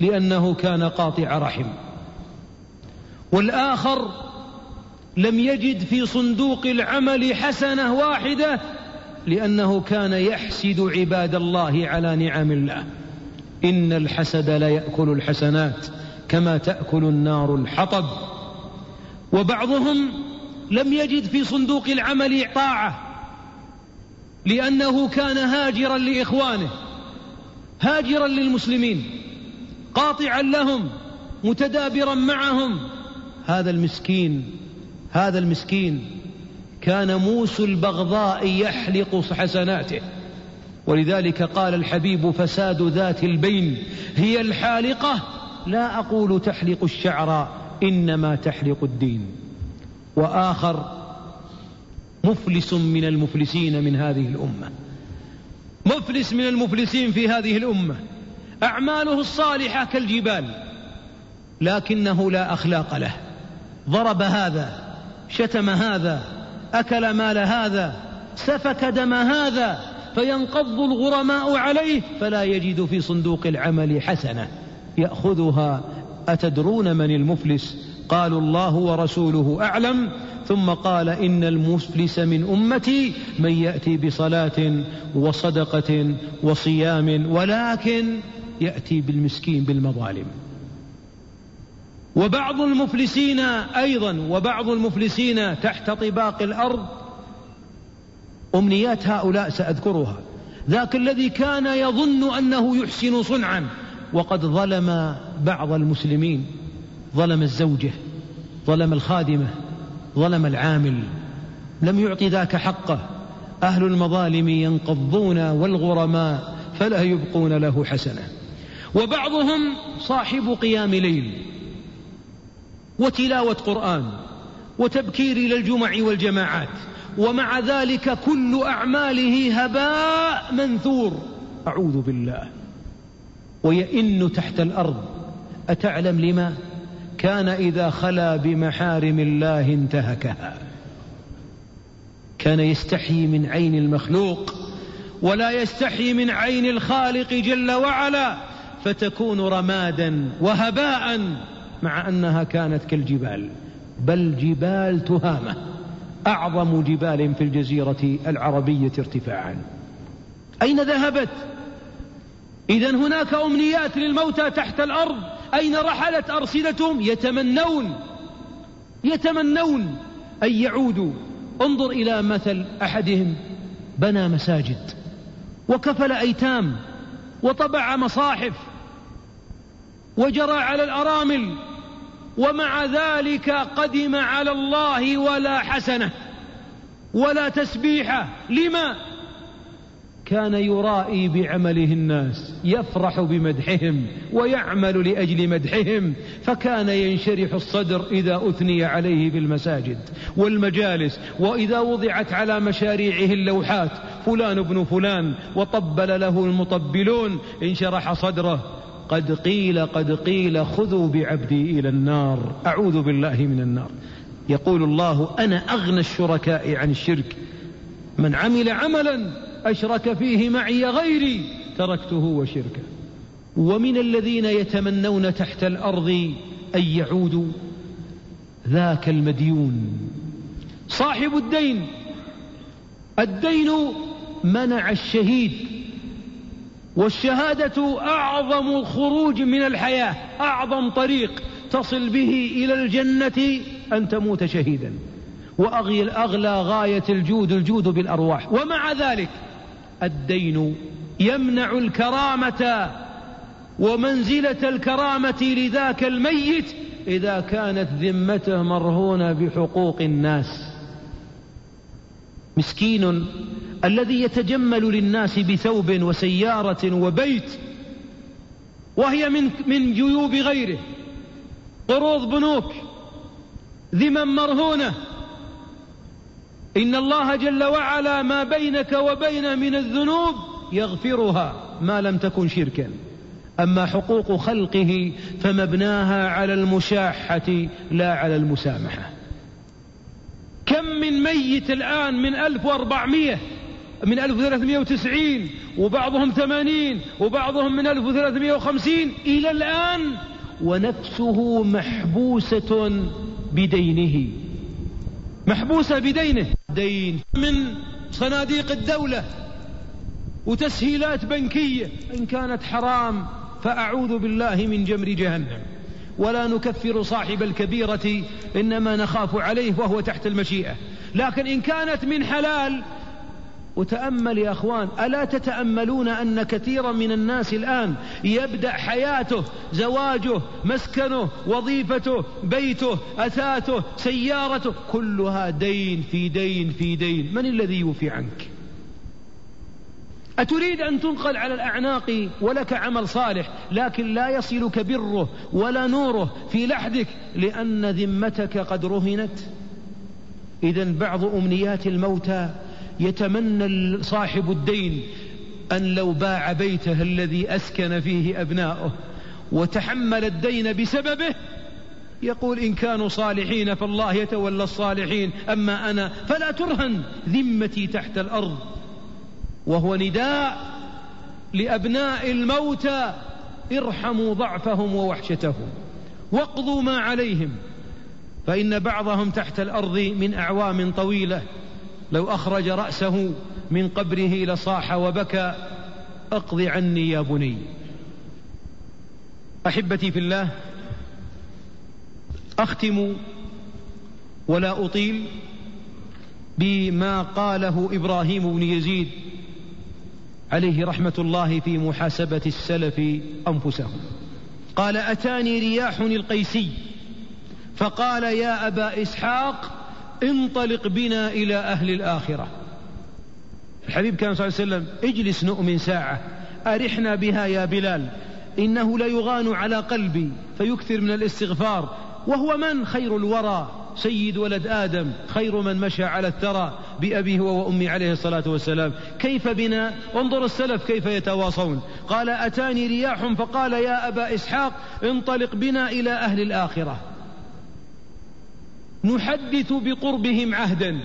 لأنه كان قاطع رحم. والآخر لم يجد في صندوق العمل حسنة واحدة لأنه كان يحسد عباد الله على نعم الله. إن الحسد ليأكل الحسنات كما تأكل النار الحطب. وبعضهم لم يجد في صندوق العمل طاعة لأنه كان هاجرا لإخوانه هاجرا للمسلمين قاطعا لهم متدابرا معهم. هذا المسكين هذا المسكين كان موس البغضاء يحلق حسناته. ولذلك قال الحبيب فساد ذات البين هي الحالقة لا أقول تحلق الشعر إنما تحلق الدين. وآخر مفلس من المفلسين من هذه الأمة. مفلس من المفلسين في هذه الأمة. أعماله الصالحة كالجبال لكنه لا أخلاق له. ضرب هذا شتم هذا أكل مال هذا سفك دم هذا فينقض الغرماء عليه فلا يجد في صندوق العمل حسنة. يأخذها. أتدرون من المفلس؟ قالوا الله ورسوله أعلم ثم قال إن المفلس من أمتي من يأتي بصلاة وصدقة وصيام ولكن يأتي بالمسكين بالمظالم. وبعض المفلسين أيضا وبعض المفلسين تحت طباق الأرض أمنيات هؤلاء سأذكرها. ذاك الذي كان يظن أنه يحسن صنعا وقد ظلم بعض المسلمين. ظلم الزوجة ظلم الخادمة ظلم العامل. لم يعطي ذاك حقه. أهل المظالم ينقضون والغرماء فلا يبقون له حسنة. وبعضهم صاحب قيام ليل وتلاوة قرآن وتبكير إلى الجمع والجماعات ومع ذلك كل أعماله هباء منثور. أعوذ بالله. ويئن تحت الأرض. أتعلم لما؟ كان إذا خلا بمحارم الله انتهكها. كان يستحيي من عين المخلوق ولا يستحيي من عين الخالق جل وعلا فتكون رمادا وهباء مع أنها كانت كالجبال بل جبال تهامة أعظم جبال في الجزيرة العربية ارتفاعا. أين ذهبت؟ إذا هناك أمنيات للموتى تحت الأرض. أين رحلت أرصدتهم يتمنون. يتمنون أن يعودوا. انظر إلى مثل أحدهم. بنى مساجد. وكفل أيتام. وطبع مصاحف. وجرى على الأرامل. ومع ذلك قدم على الله ولا حسنة. ولا تسبيحة لما؟ كان يرائي بعمله الناس يفرح بمدحهم ويعمل لأجل مدحهم فكان ينشرح الصدر إذا أثني عليه في المساجد والمجالس وإذا وضعت على مشاريعه اللوحات فلان ابن فلان وطبل له المطبلون انشرح صدره. قد قيل قد قيل خذوا بعبدي إلى النار أعوذ بالله من النار. يقول الله أنا أغنى الشركاء عن الشرك من عمل عملا أشرك فيه معي غيري تركته وشركه. ومن الذين يتمنون تحت الأرض أن يعودوا ذاك المديون. صاحب الدين. الدين منع الشهيد. والشهادة أعظم الخروج من الحياة أعظم طريق تصل به إلى الجنة أن تموت شهيدا. وأغلى غاية الجود الجود بالأرواح. ومع ذلك الدين يمنع الكرامة ومنزلة الكرامة لذاك الميت إذا كانت ذمته مرهونة بحقوق الناس. مسكين الذي يتجمل للناس بثوب وسيارة وبيت وهي من من جيوب غيره قروض بنوك ذمم مرهونة إن الله جل وعلا ما بينك وبين من الذنوب يغفرها ما لم تكن شركا. أما حقوق خلقه فمبناها على المشاحة لا على المسامحة. كم من ميت الآن من ألف وأربعمية من ألف وثلاثمائة وتسعين وبعضهم ثمانين وبعضهم من ألف وثلاثمائة وخمسين. إلى الآن ونفسه محبوسة بدينه. محبوسة بدينه. دين من صناديق الدولة وتسهيلات بنكية. إن كانت حرام فأعوذ بالله من جمر جهنم. ولا نكفر صاحب الكبيرة إنما نخاف عليه وهو تحت المشيئة. لكن إن كانت من حلال وتأمل يا أخوان ألا تتأملون أن كثيرا من الناس الآن يبدأ حياته زواجه مسكنه وظيفته بيته أثاثه سيارته كلها دين في دين في دين. من الذي يوفي عنك؟ أتريد أن تنقل على الأعناق ولك عمل صالح لكن لا يصلك بره ولا نوره في لحدك لأن ذمتك قد رهنت. إذا بعض أمنيات الموتى يتمنى صاحب الدين أن لو باع بيته الذي أسكن فيه أبناؤه وتحمل الدين بسببه يقول إن كانوا صالحين فالله يتولى الصالحين أما أنا فلا ترهن ذمتي تحت الأرض. وهو نداء لأبناء الموتى ارحموا ضعفهم ووحشتهم واقضوا ما عليهم فإن بعضهم تحت الأرض من أعوام طويلة. لو أخرج رأسه من قبره لصاح وبكى أقض عني يا بني. أحبتي في الله أختم ولا أطيل بما قاله إبراهيم بن يزيد عليه رحمة الله في محاسبة السلف أنفسهم. قال أتاني رياح القيسي فقال يا أبا إسحاق انطلق بنا إلى أهل الآخرة. الحبيب كان صلى الله عليه وسلم اجلس نؤمن ساعة أرحنا بها يا بلال إنه ليغان على قلبي فيكثر من الاستغفار. وهو من؟ خير الورى سيد ولد آدم خير من مشى على الثرى بأبيه وأمي عليه الصلاة والسلام. كيف بنا؟ انظر السلف كيف يتواصون. قال أتاني رياح فقال يا أبا إسحاق انطلق بنا إلى أهل الآخرة. نحدث بقربهم عهدا.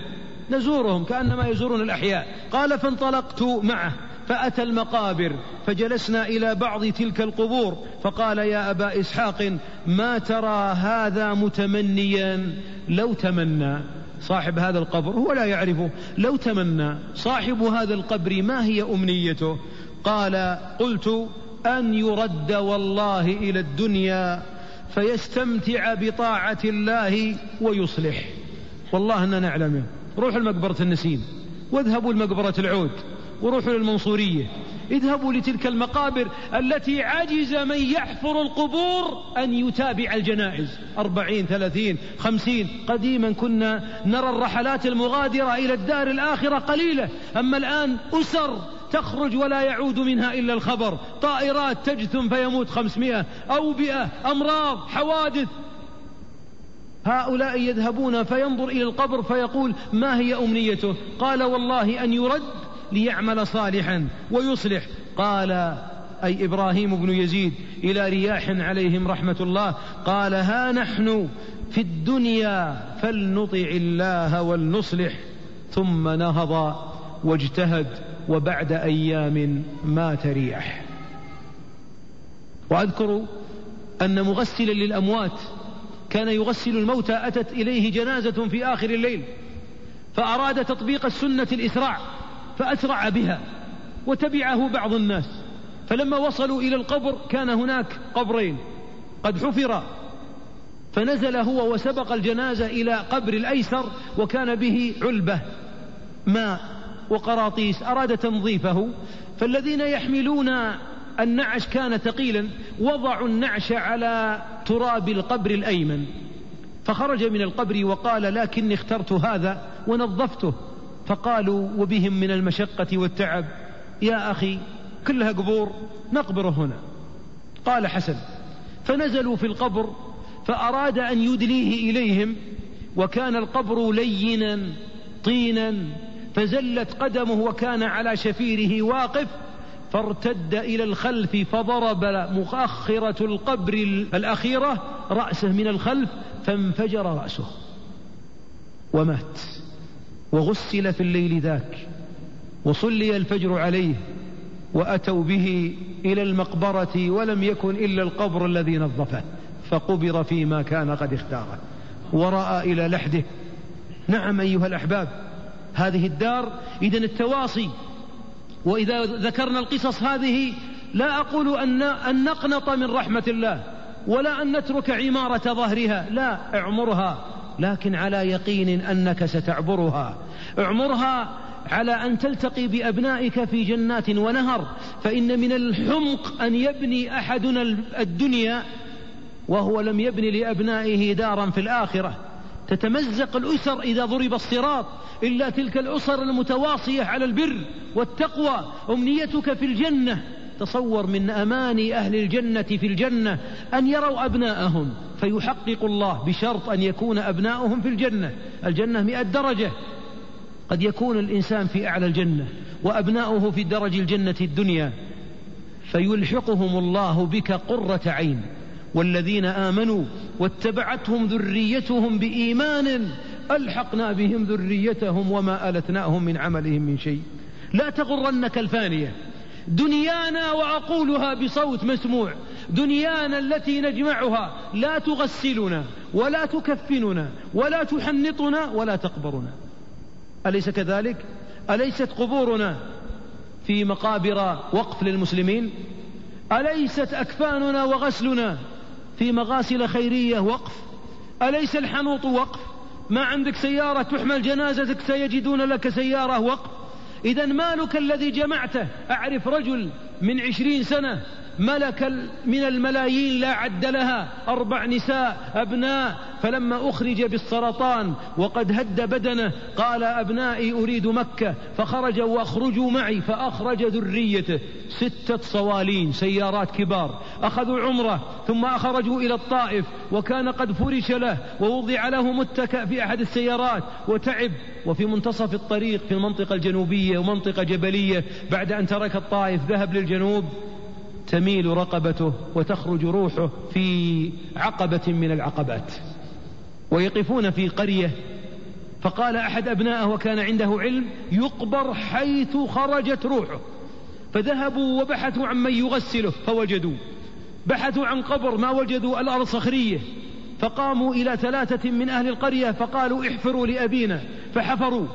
نزورهم كأنما يزورون الأحياء. قال فانطلقت معه فأتى المقابر فجلسنا إلى بعض تلك القبور فقال يا أبا إسحاق ما ترى هذا متمنيا؟ لو تمنى. صاحب هذا القبر هو لا يعرفه. لو تمنى صاحب هذا القبر ما هي أمنيته؟ قال قلت أن يرد والله إلى الدنيا فيستمتع بطاعة الله ويصلح. والله أننا نعلمه روحوا لمقبرة النسيم واذهبوا لمقبرة العود وروحوا للمنصورية. اذهبوا لتلك المقابر التي عجز من يحفر القبور أن يتابع الجنائز. أربعين ثلاثين خمسين. قديما كنا نرى الرحلات المغادرة إلى الدار الآخرة قليلة أما الآن أسر. تخرج ولا يعود منها إلا الخبر. طائرات تجثم فيموت خمسمائة أوبئة أمراض حوادث. هؤلاء يذهبون فينظر إلى القبر فيقول ما هي أمنيته؟ قال والله أن يرد ليعمل صالحا ويصلح. قال أي إبراهيم بن يزيد إلى رياح عليهم رحمة الله. قال ها نحن في الدنيا فلنطع الله ولنصلح. ثم نهض واجتهد. وبعد أيام مات رياح وأذكر أن مغسلا للأموات كان يغسل الموتى أتت إليه جنازة في آخر الليل فأراد تطبيق السنة الإسراع فأسرع بها وتبعه بعض الناس فلما وصلوا إلى القبر كان هناك قبرين قد حفر فنزل هو وسبق الجنازة إلى قبر الأيسر وكان به علبة ماء. وقراطيس أراد تنظيفه فالذين يحملون النعش كان ثقيلا وضعوا النعش على تراب القبر الأيمن. فخرج من القبر وقال لكني اخترت هذا ونظفته. فقالوا وبهم من المشقة والتعب يا أخي كلها قبور نقبره هنا. قال حسن فنزلوا في القبر فأراد أن يدليه إليهم وكان القبر لينا طينا فزلت قدمه وكان على شفيره واقف فارتد إلى الخلف فضرب مؤخرة القبر الأخيرة رأسه من الخلف فانفجر رأسه ومات وغسل في الليل ذاك وصلي الفجر عليه وأتوا به إلى المقبرة ولم يكن إلا القبر الذي نظفه فقبر فيما كان قد اختاره ورأى إلى لحده. نعم أيها الأحباب هذه الدار إذا التواصي. وإذا ذكرنا القصص هذه لا أقول أن, أن نقنط من رحمة الله ولا أن نترك عمارة ظهرها لا اعمرها. لكن على يقين أنك ستعبرها. اعمرها على أن تلتقي بأبنائك في جنات ونهر فإن من الحمق أن يبني أحدنا الدنيا وهو لم يبن لأبنائه دارا في الآخرة. تتمزق الأسر إذا ضرب الصراط إلا تلك الأسر المتواصية على البر والتقوى. أمنيتك في الجنة. تصور من أماني أهل الجنة في الجنة أن يروا أبناءهم. فيحقق الله بشرط أن يكون أبناؤهم في الجنة. الجنة مئة درجة. قد يكون الإنسان في أعلى الجنة وأبناؤه في درج الجنة الدنيا. فيلحقهم الله بك قرة عين. والذين آمنوا واتبعتهم ذريتهم بإيمان ألحقنا بهم ذريتهم وما ألتناهم من عملهم من شيء. لا تغرنك الفانية. دنيانا وأقولها بصوت مسموع. دنيانا التي نجمعها لا تغسلنا ولا تكفننا ولا تحنطنا ولا تقبرنا. أليس كذلك؟ أليست قبورنا في مقابر وقف للمسلمين؟ أليست أكفاننا وغسلنا؟ في مغاسل خيرية وقف. أليس الحنوط وقف؟ ما عندك سيارة تحمل جنازتك سيجدون لك سيارة وقف. إذا مالك الذي جمعته؟ أعرف رجل من عشرين سنة. ملك من الملايين لا عد لها أربع نساء أبناء. فلما أخرج بالسرطان وقد هد بدنه قال أبنائي أريد مكة. فخرج وأخرجوا معي فأخرج ذريته. ستة صوالين سيارات كبار. أخذوا عمرة ثم أخرجوا إلى الطائف. وكان قد فرش له ووضع له متكأ في أحد السيارات. وتعب. وفي منتصف الطريق في المنطقة الجنوبية ومنطقة جبلية بعد أن ترك الطائف ذهب للجنوب. تميل رقبته وتخرج روحه في عقبة من العقبات. ويقفون في قرية فقال أحد أبنائه وكان عنده علم يقبر حيث خرجت روحه. فذهبوا وبحثوا عن من يغسله فوجدوا. بحثوا عن قبر ما وجدوا الأرض صخرية. فقاموا إلى ثلاثة من أهل القرية فقالوا احفروا لأبينا. فحفروا.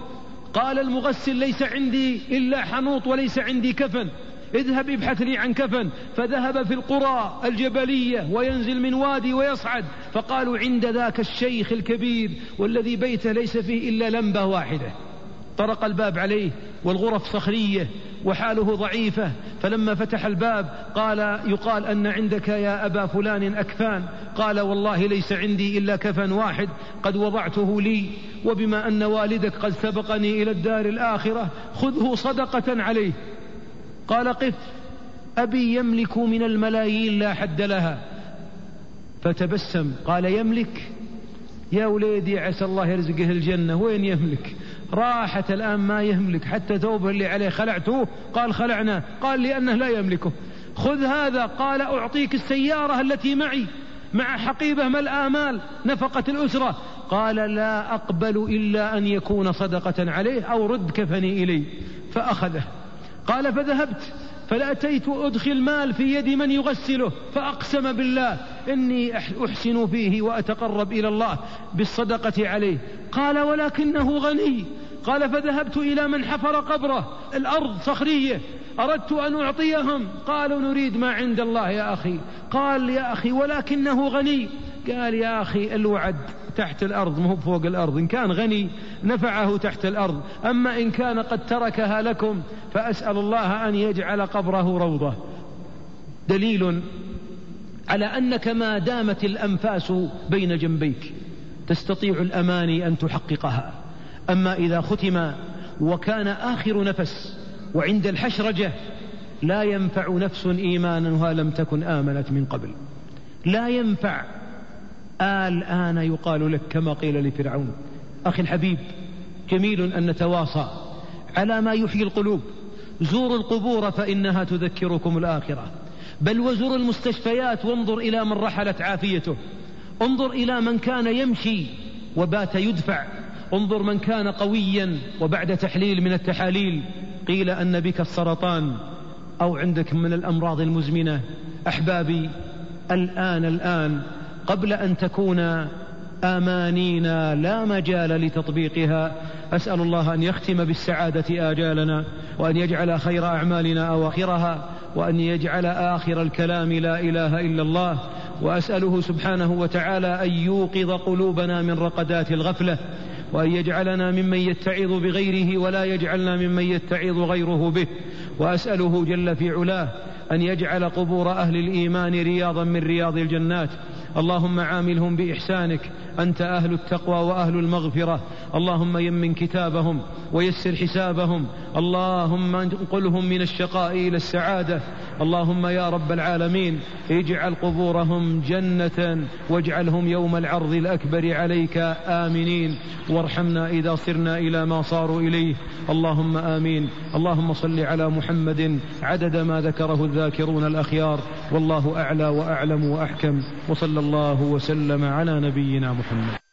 قال المغسل ليس عندي إلا حنوط وليس عندي كفن. اذهب ابحث لي عن كفن. فذهب في القرى الجبلية وينزل من وادي ويصعد. فقالوا عند ذاك الشيخ الكبير والذي بيته ليس فيه إلا لمبة واحدة. طرق الباب عليه والغرف صخرية وحاله ضعيفة. فلما فتح الباب قال يقال أن عندك يا أبا فلان أكفان. قال والله ليس عندي إلا كفن واحد قد وضعته لي. وبما أن والدك قد سبقني إلى الدار الآخرة خذه صدقة عليه. قال قف. أبي يملك من الملايين لا حد لها. فتبسم. قال يملك. يا وليدي عسى الله يرزقه الجنة. وين يملك؟ راحت الآن ما يملك. حتى ثوبه اللي عليه خلعته. قال خلعنا. قال لأنه لا يملكه. خذ هذا. قال أعطيك السيارة التي معي. مع حقيبة ما الآمال؟ نفقة الأسرة. قال لا أقبل إلا أن يكون صدقة عليه أو رد كفني إلي. فأخذه. قال فذهبت فلأتيت أدخل مال في يد من يغسله فأقسم بالله إني أحسن فيه وأتقرب إلى الله بالصدقة عليه. قال ولكنه غني. قال فذهبت إلى من حفر قبره الأرض صخرية. أردت أن أعطيهم. قالوا نريد ما عند الله يا أخي. قال يا أخي ولكنه غني. قال يا أخي الوعد تحت الأرض مو فوق الأرض. إن كان غني نفعه تحت الأرض. أما إن كان قد تركها لكم فأسأل الله أن يجعل قبره روضة. دليل على أنك ما دامت الأنفاس بين جنبيك تستطيع الأماني أن تحققها. أما إذا ختم وكان آخر نفس وعند الحشرجة لا ينفع نفس إيمانها لم تكن آمنت من قبل. لا ينفع. الآن يقال لك كما قيل لفرعون. أخي الحبيب جميل أن نتواصى على ما يحيي القلوب. زوروا القبور فإنها تذكركم الآخرة. بل وزور المستشفيات وانظر إلى من رحلت عافيته. انظر إلى من كان يمشي وبات يدفع. انظر من كان قويا وبعد تحليل من التحاليل. قيل أن بك السرطان أو عندك من الأمراض المزمنة. أحبابي الآن الآن قبل أن تكون آمانينا لا مجال لتطبيقها. أسأل الله أن يختم بالسعادة آجالنا وأن يجعل خير أعمالنا أواخرها وأن يجعل آخر الكلام لا إله إلا الله. وأسأله سبحانه وتعالى أن يوقظ قلوبنا من رقدات الغفلة وأن يجعلنا ممن يتعظ بغيره ولا يجعلنا ممن يتعظ غيره به. وأسأله جل في علاه أن يجعل قبور أهل الإيمان رياضا من رياض الجنات. اللهم عاملهم بإحسانك. أنت أهل التقوى وأهل المغفرة. اللهم يمن كتابهم ويسر حسابهم. اللهم انقلهم من الشقاء إلى السعادة. اللهم يا رب العالمين اجعل قبورهم جنة واجعلهم يوم العرض الأكبر عليك. آمنين. وارحمنا إذا صرنا إلى ما صاروا إليه. اللهم آمين. اللهم صل على محمد عدد ما ذكره الذاكرون الأخيار. والله أعلى وأعلم وأحكم. وصلى الله وسلم على نبينا محمد.